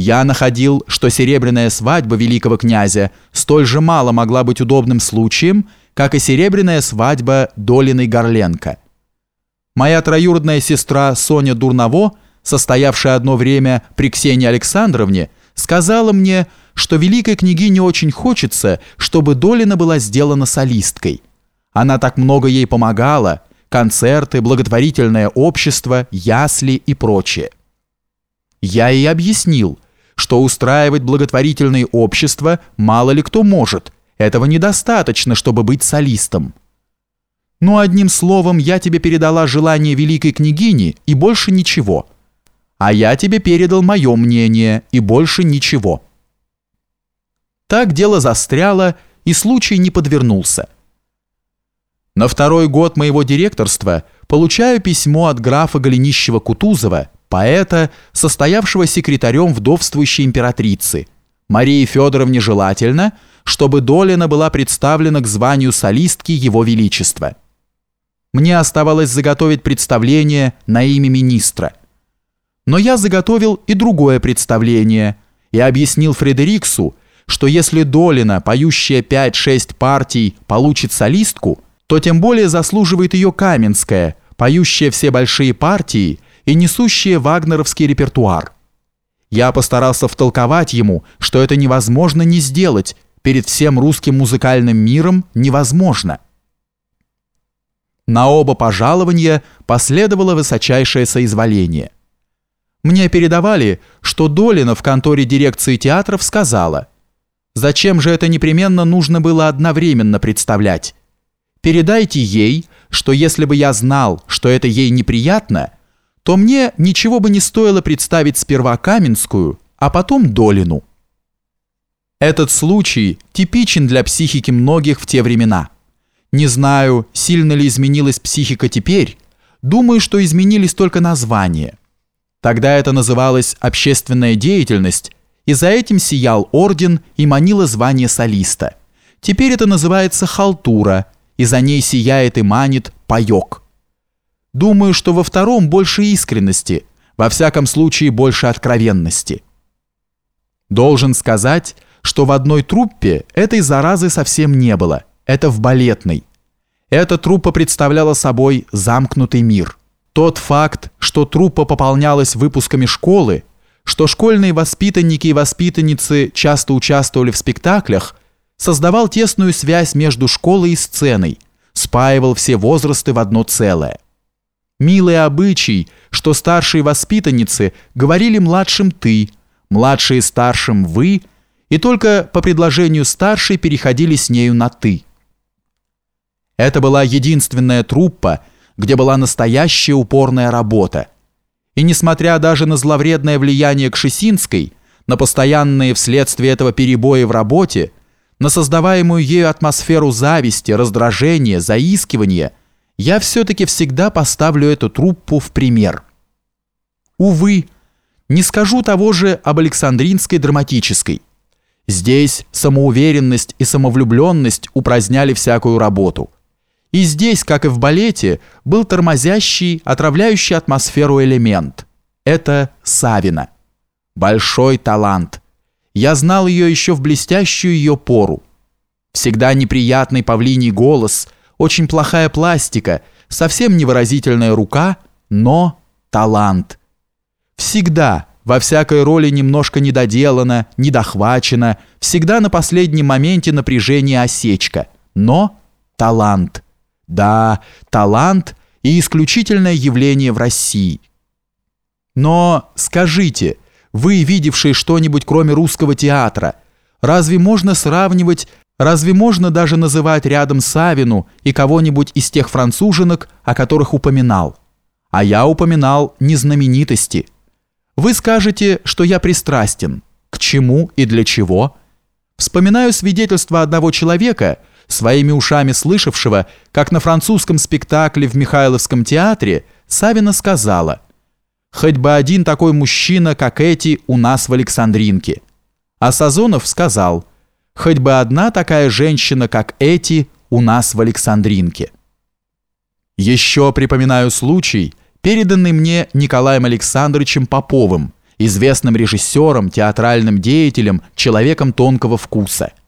Я находил, что серебряная свадьба великого князя столь же мало могла быть удобным случаем, как и серебряная свадьба Долиной Горленко. Моя троюродная сестра Соня Дурново, состоявшая одно время при Ксении Александровне, сказала мне, что великой княгине очень хочется, чтобы Долина была сделана солисткой. Она так много ей помогала, концерты, благотворительное общество, ясли и прочее. Я ей объяснил, что устраивать благотворительные общества мало ли кто может, этого недостаточно, чтобы быть солистом. Ну, одним словом, я тебе передала желание великой княгини и больше ничего. А я тебе передал мое мнение и больше ничего. Так дело застряло, и случай не подвернулся. На второй год моего директорства получаю письмо от графа Голенищева-Кутузова, поэта, состоявшего секретарем вдовствующей императрицы. Марии Федоровне желательно, чтобы Долина была представлена к званию солистки Его Величества. Мне оставалось заготовить представление на имя министра. Но я заготовил и другое представление и объяснил Фредериксу, что если Долина, поющая 5-6 партий, получит солистку, то тем более заслуживает ее Каменская, поющая все большие партии и несущая вагнеровский репертуар. Я постарался втолковать ему, что это невозможно не сделать, перед всем русским музыкальным миром невозможно. На оба пожалования последовало высочайшее соизволение. Мне передавали, что Долина в конторе дирекции театров сказала, «Зачем же это непременно нужно было одновременно представлять? Передайте ей, что если бы я знал, что это ей неприятно, то мне ничего бы не стоило представить сперва Каменскую, а потом Долину». Этот случай типичен для психики многих в те времена. Не знаю, сильно ли изменилась психика теперь, думаю, что изменились только названия. Тогда это называлось «общественная деятельность», и за этим сиял орден и манило звание солиста. Теперь это называется «халтура», и за ней сияет и манит «паёк». Думаю, что во втором больше искренности, во всяком случае больше откровенности. Должен сказать, что в одной труппе этой заразы совсем не было, это в балетной. Эта труппа представляла собой замкнутый мир. Тот факт, что труппа пополнялась выпусками школы, что школьные воспитанники и воспитанницы часто участвовали в спектаклях, создавал тесную связь между школой и сценой, спаивал все возрасты в одно целое. Милый обычай, что старшие воспитанницы говорили младшим «ты», младшие старшим «вы», и только по предложению старшей переходили с нею на «ты». Это была единственная труппа, где была настоящая упорная работа. И несмотря даже на зловредное влияние Кшесинской, на постоянные вследствие этого перебои в работе, на создаваемую ею атмосферу зависти, раздражения, заискивания, я все-таки всегда поставлю эту труппу в пример. Увы, не скажу того же об Александринской драматической. Здесь самоуверенность и самовлюбленность упраздняли всякую работу. И здесь, как и в балете, был тормозящий, отравляющий атмосферу элемент. Это Савина. Большой талант. Я знал ее еще в блестящую ее пору. Всегда неприятный павлиний голос, очень плохая пластика, совсем невыразительная рука, но талант. Всегда – во всякой роли немножко недоделано, недохвачено, всегда на последнем моменте напряжение осечка. Но талант. Да, талант и исключительное явление в России. Но скажите, вы, видевшие что-нибудь кроме русского театра, разве можно сравнивать, разве можно даже называть рядом Савину и кого-нибудь из тех француженок, о которых упоминал? А я упоминал не знаменитости – вы скажете, что я пристрастен. К чему и для чего? Вспоминаю свидетельство одного человека, своими ушами слышавшего, как на французском спектакле в Михайловском театре Савина сказала «Хоть бы один такой мужчина, как эти, у нас в Александринке». А Сазонов сказал «Хоть бы одна такая женщина, как эти, у нас в Александринке». Еще припоминаю случай – переданный мне Николаем Александровичем Поповым, известным режиссером, театральным деятелем, человеком тонкого вкуса –